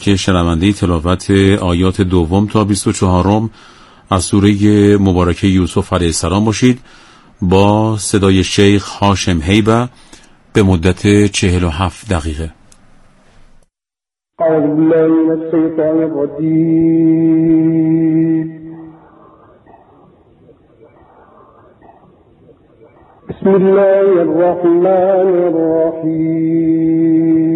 که شنونده تلاوت آیات دوم تا 24 از سوره مبارکه یوسف علیه السلام باشید. با صدای شیخ هاشم هیبه به مدت 47 دقیقه. بسم الله الرحمن الرحيم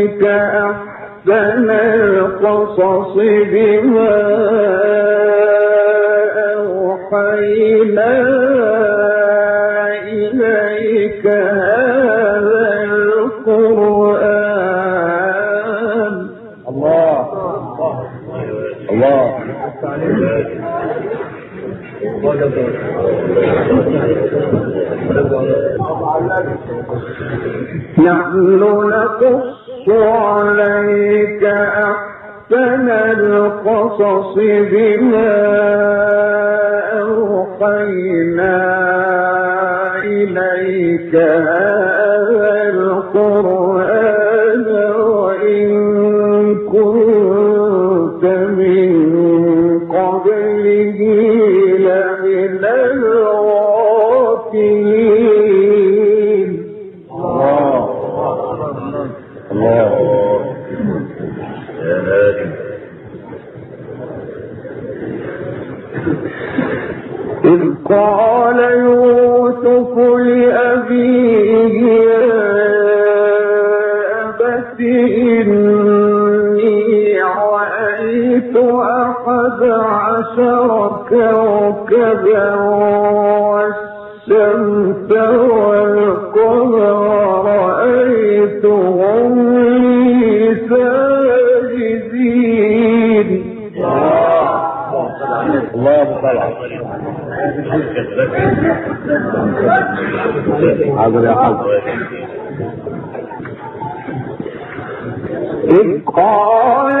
أحسن القصص بما أوحينا إليك هذا القرآن. الله. الله. نحن نقص عليك أحسن القصص بما أوحينا عشر كوكبا والشمس والقمر رأيتهم لي ساجدين. الله طبعا حاضر يا حاضر إذ قال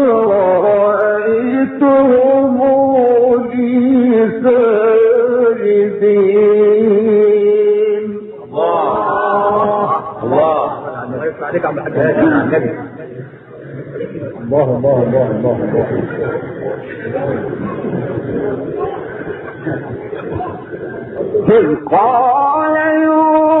على النبي الله الله الله الله الله قال يوسف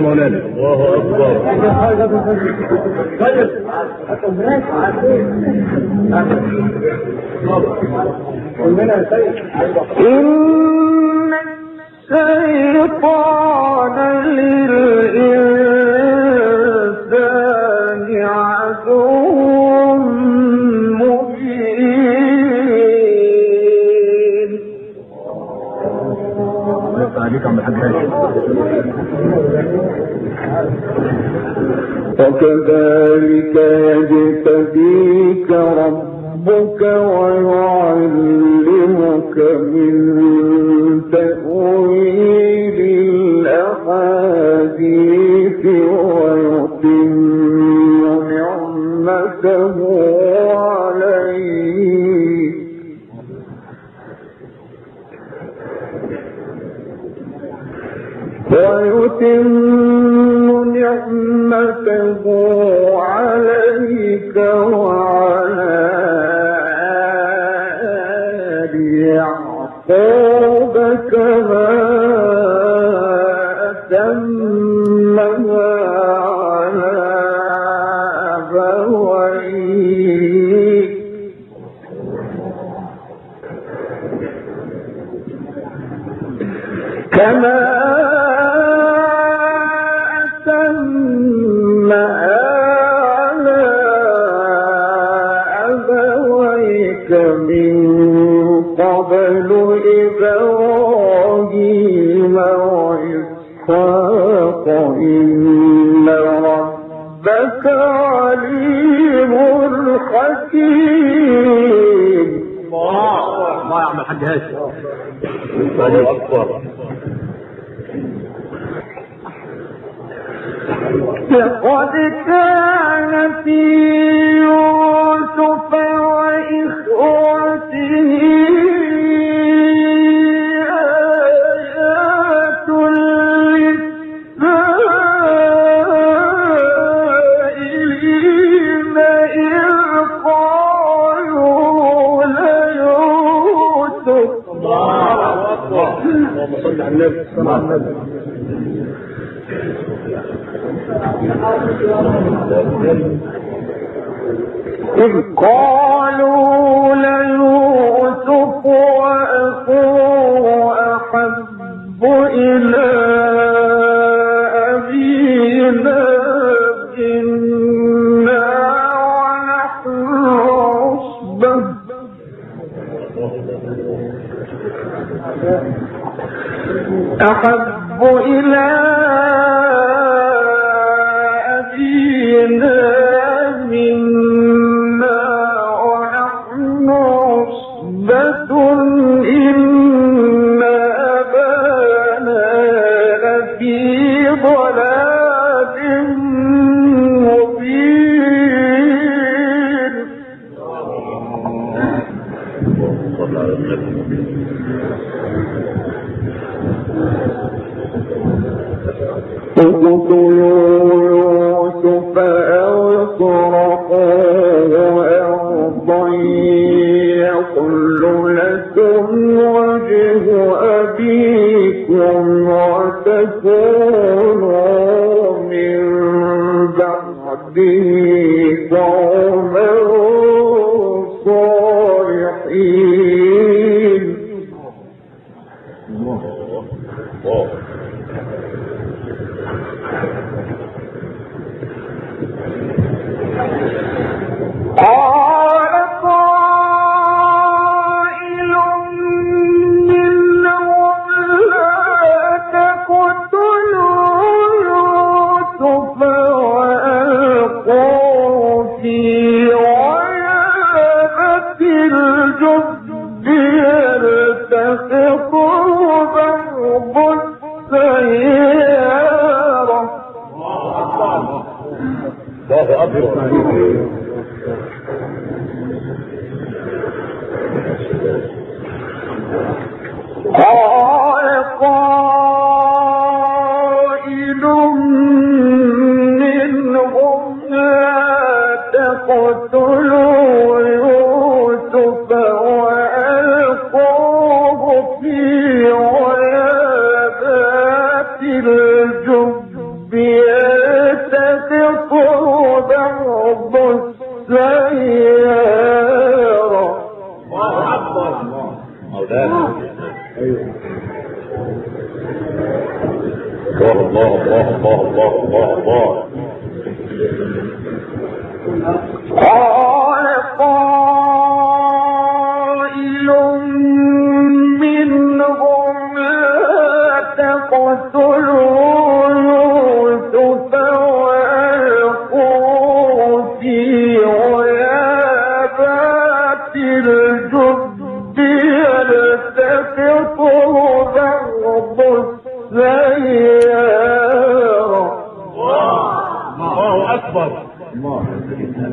يا مولانا. الله أكبر. طيب. إن ويتم نعمته عليك وعلى الحاج الله أكبر لقد كان في اللهم صل على النبي صل على النبي. إذ قالوا Tá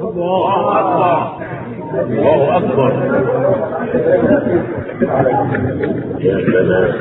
الله أكبر. الله أكبر. يا سلام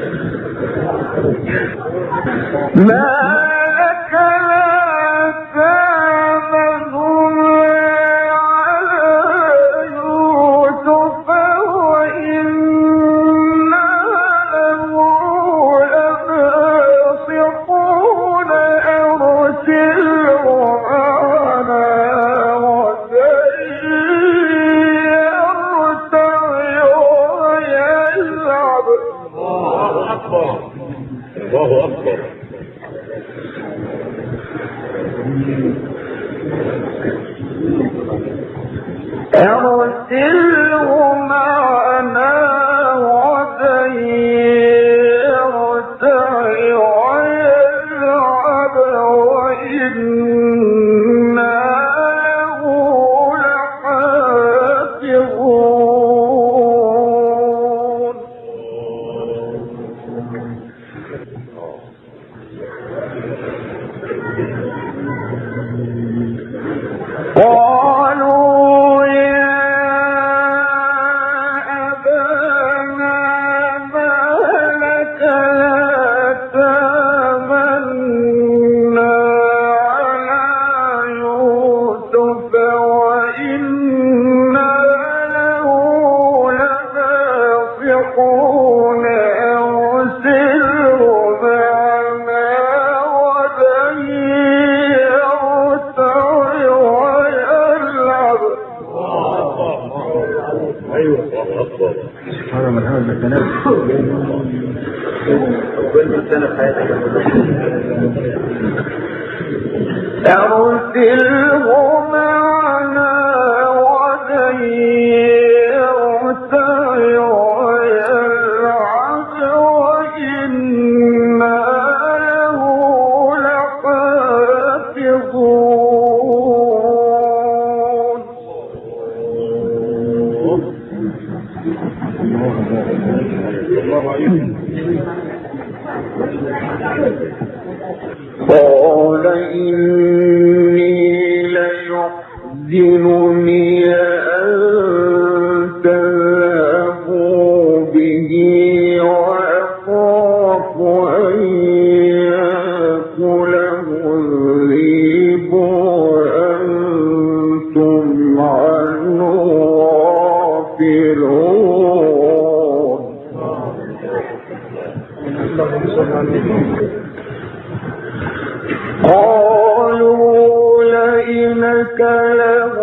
قالوا لئنك لمذيب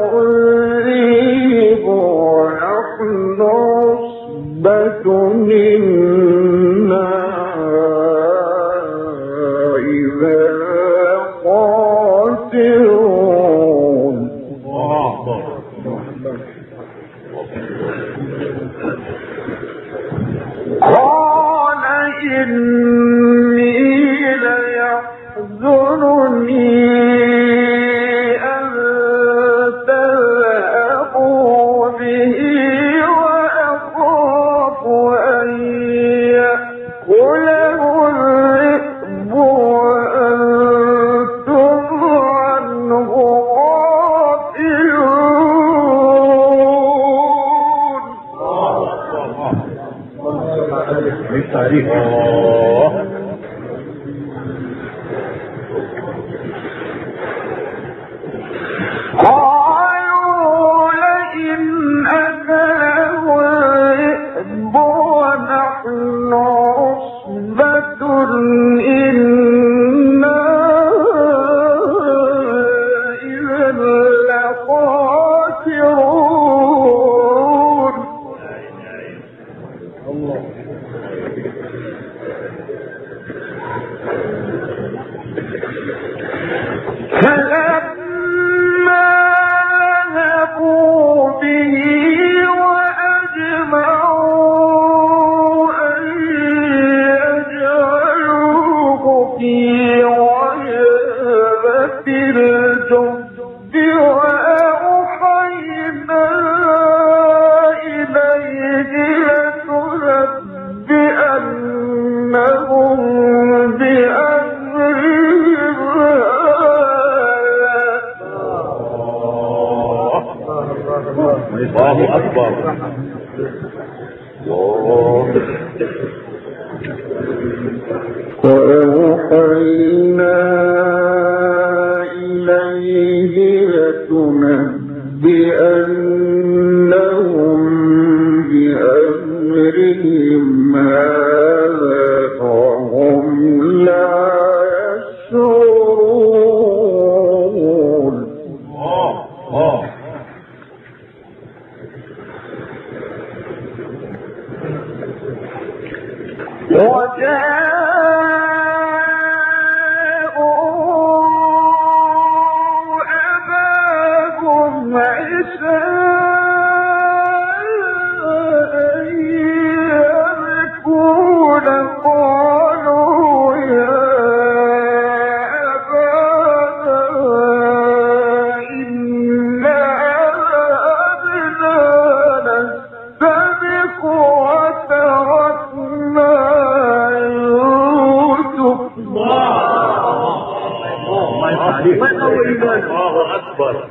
الله أكبر.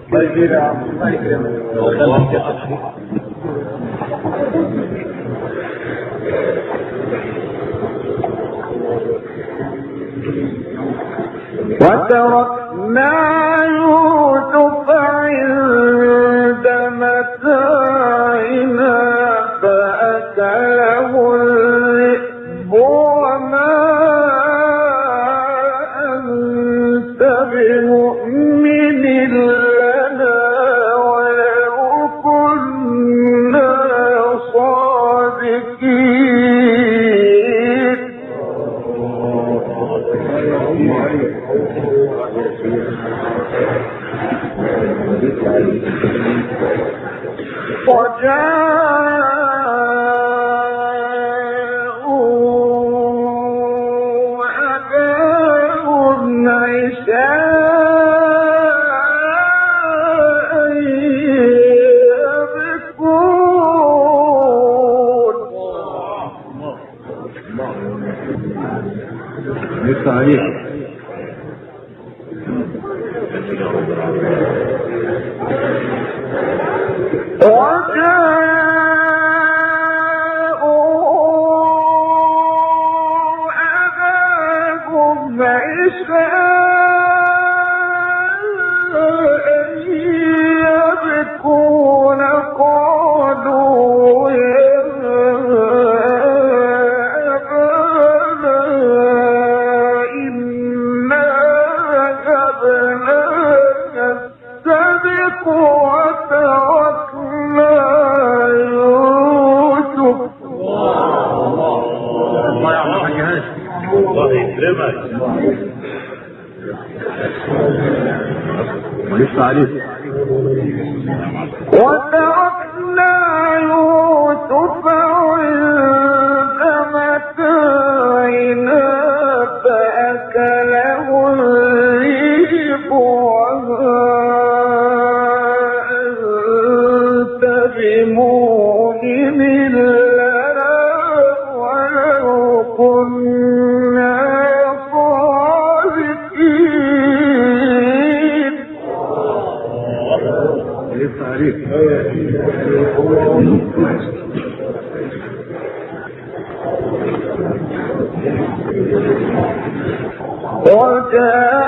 الله أكبر. وتركنا لسه وجاءوا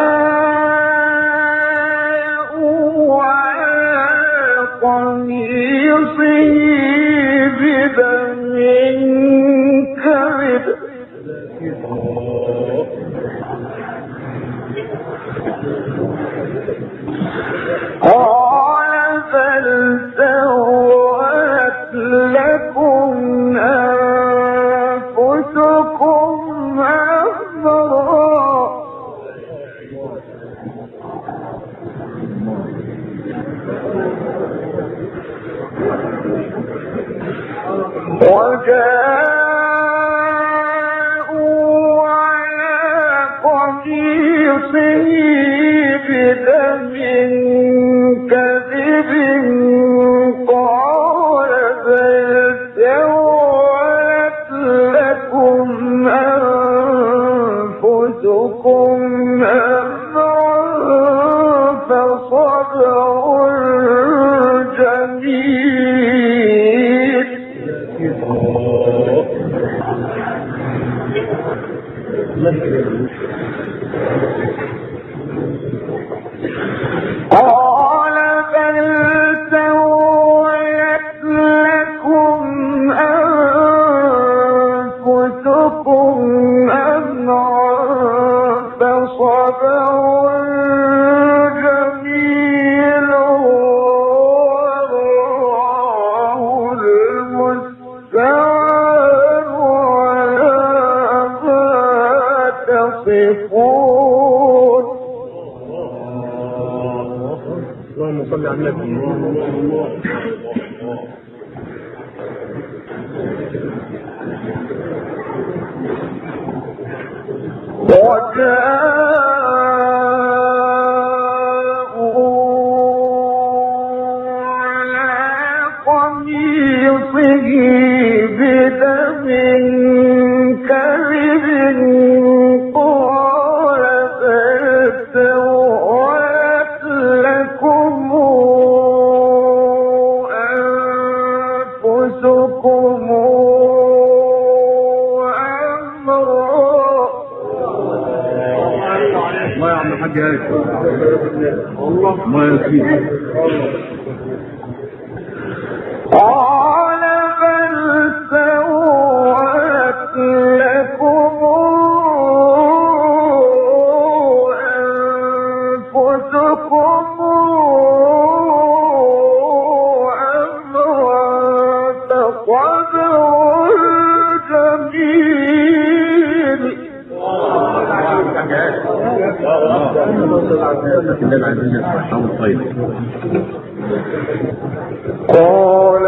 قال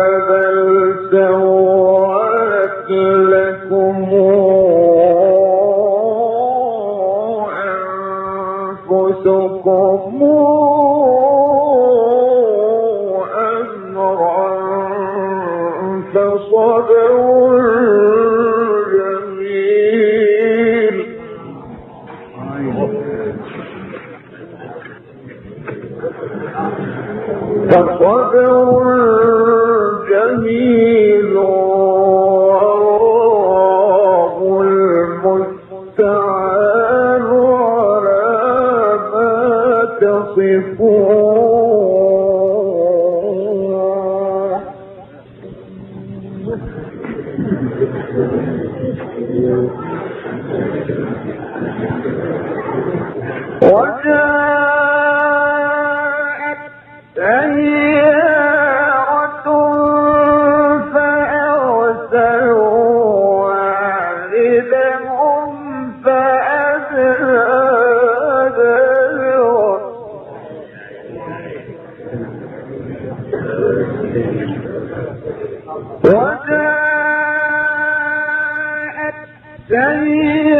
وجاءت سيارة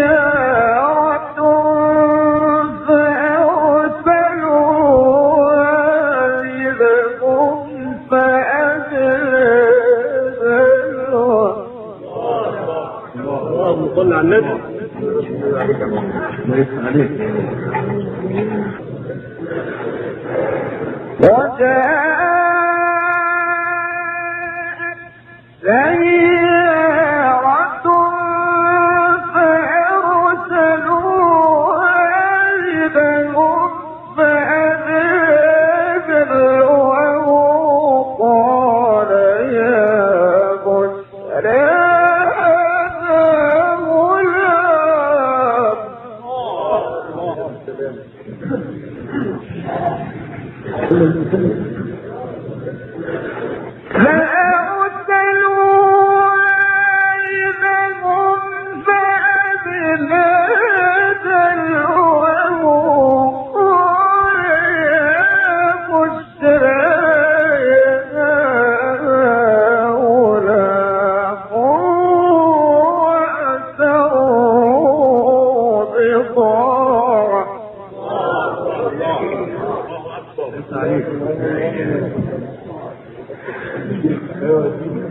عليكم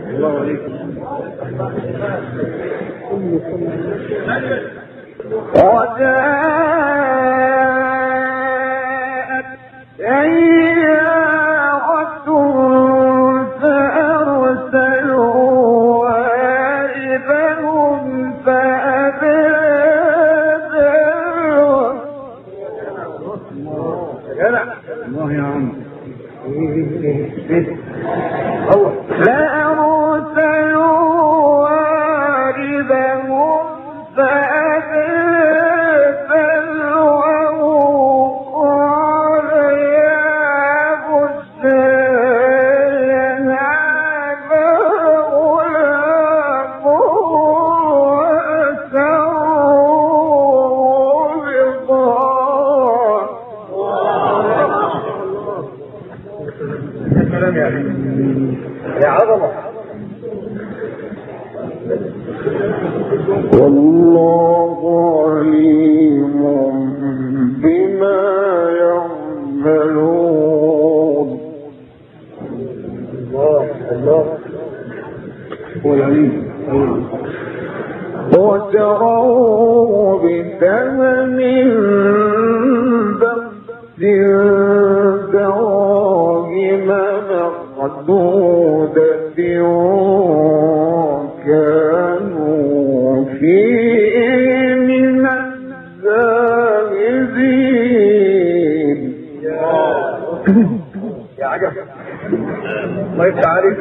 الله عليكم وجاءت دراهم مقدودة وكانوا فيه من الزاهدين يا عجب. ما يفتح عليك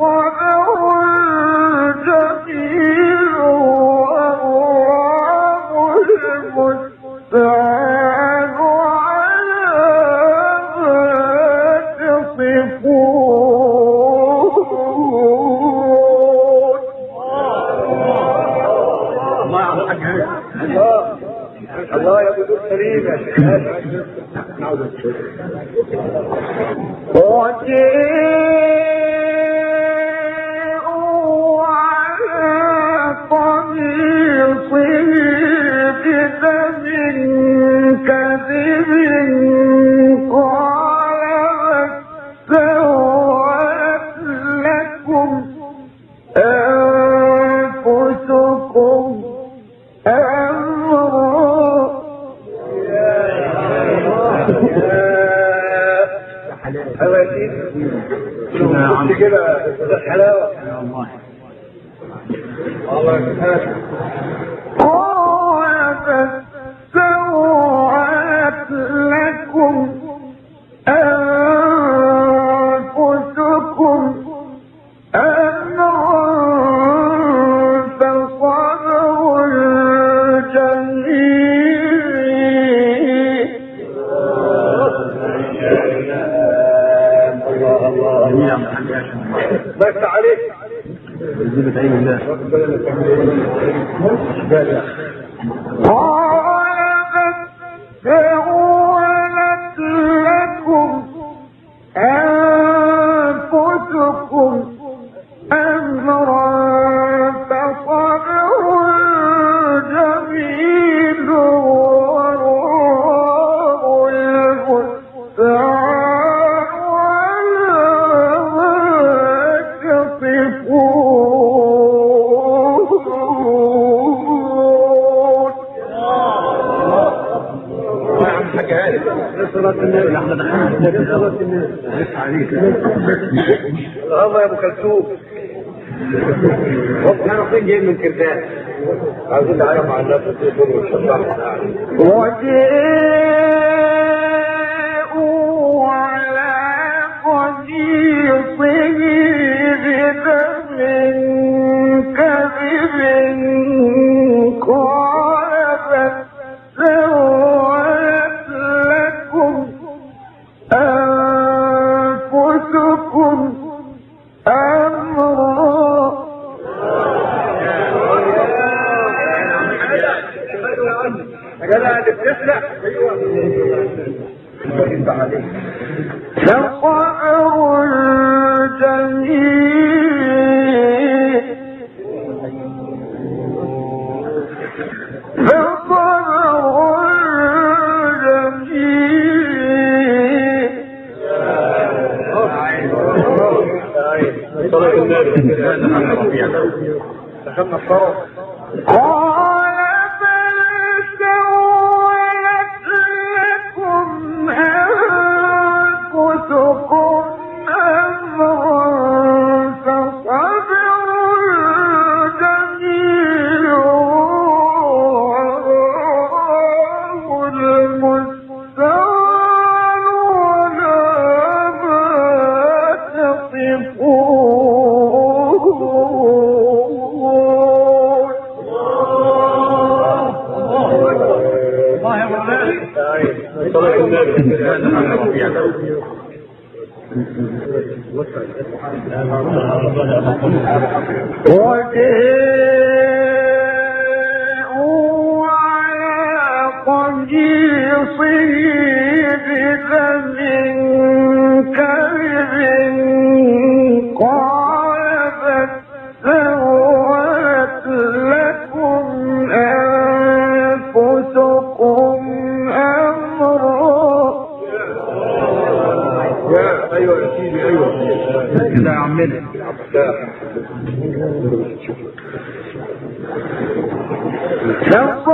وقد بس عليك. الله قال اللهم يا ابو كلثوم أنا فين جاي من كرداس عايزين نعرف عن نفسي والشفاعه وجيه from the phone أيوه يا سيدي أيوه. كده يا عمنا. يا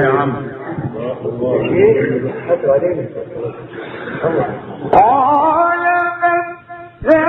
يا عم. قال آه، من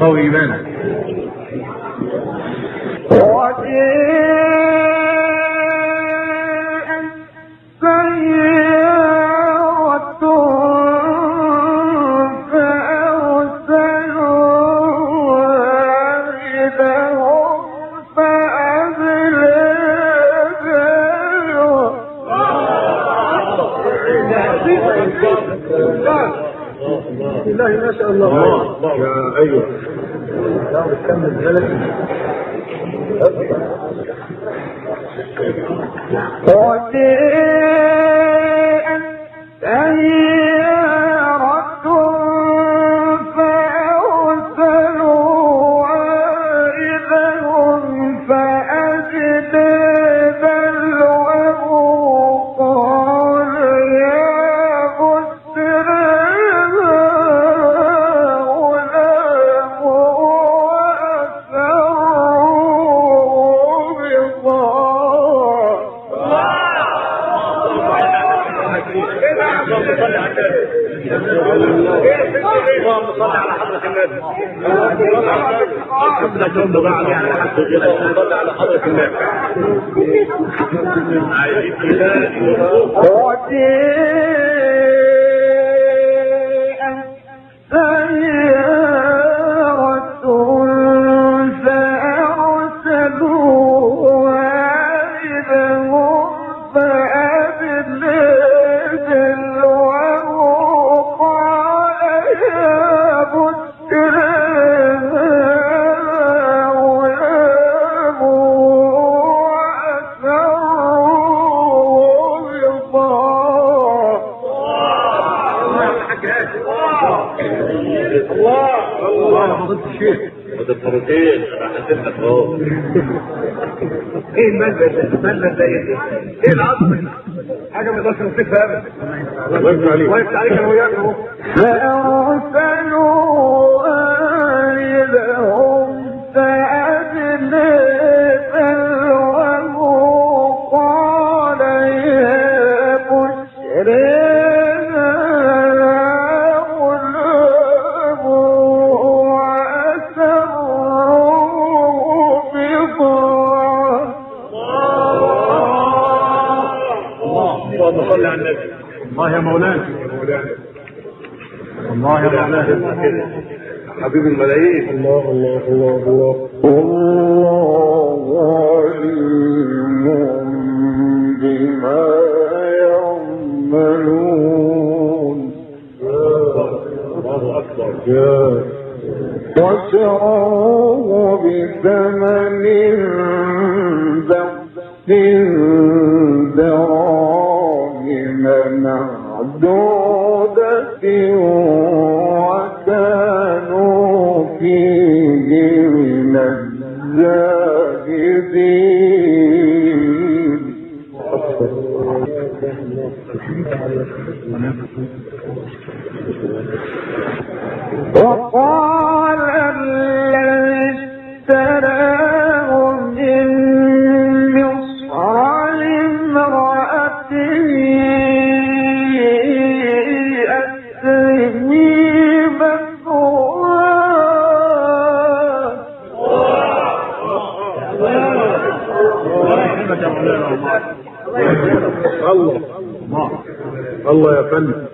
قوي إيمانك. حاجة ما يقدرش يمسكها ابدا ويفتح عليك. ويفتح عليك. أنا وياك اهو حبيب الملايين الله الله الله الله يا فندم.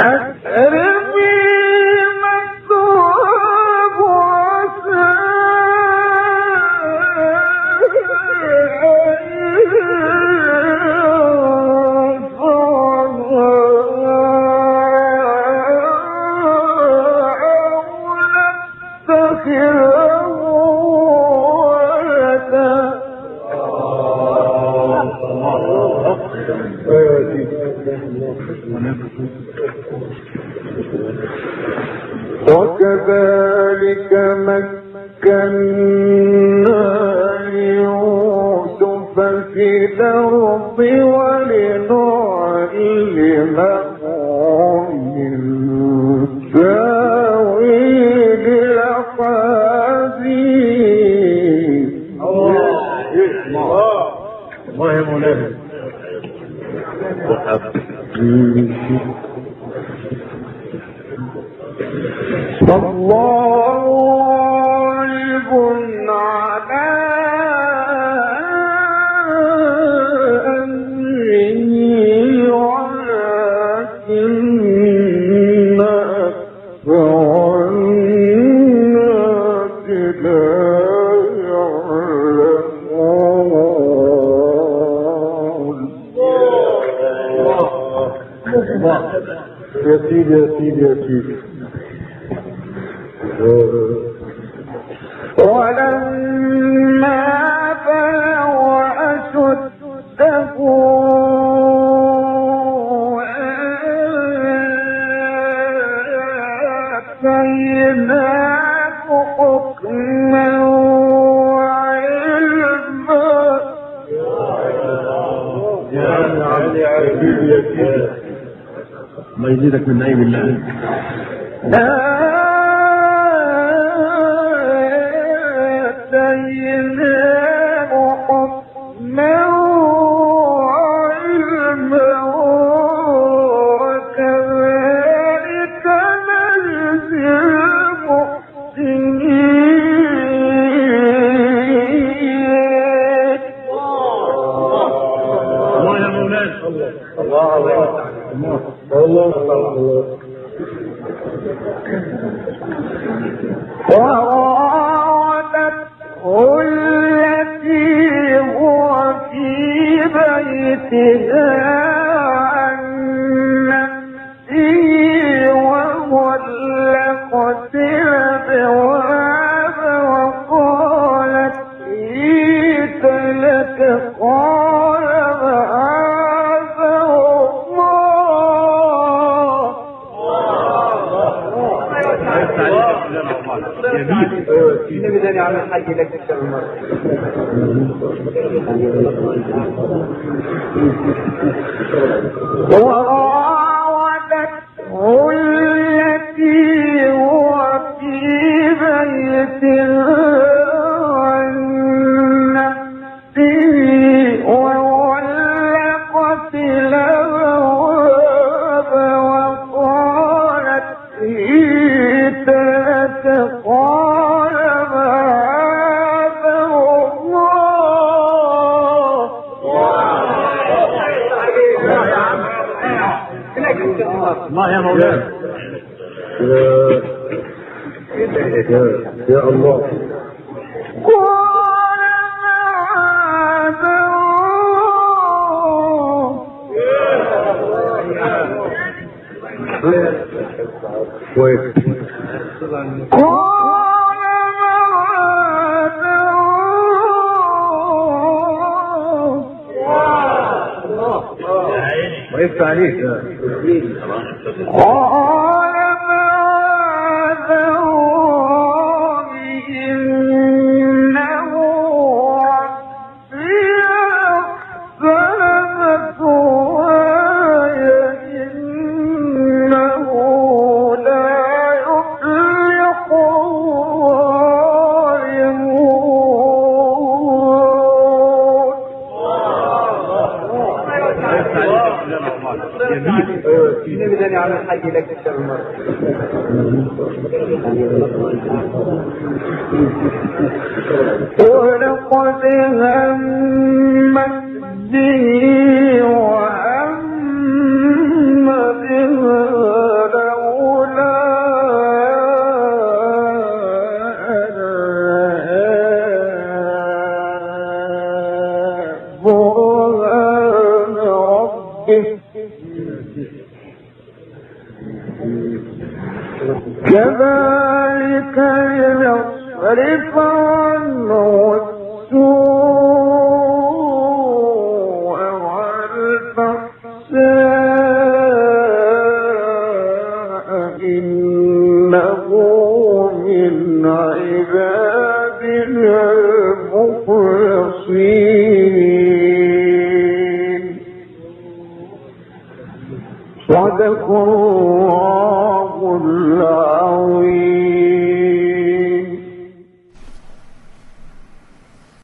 her Bom, eu tive, eu tive, eu tive. Uh, النبي لك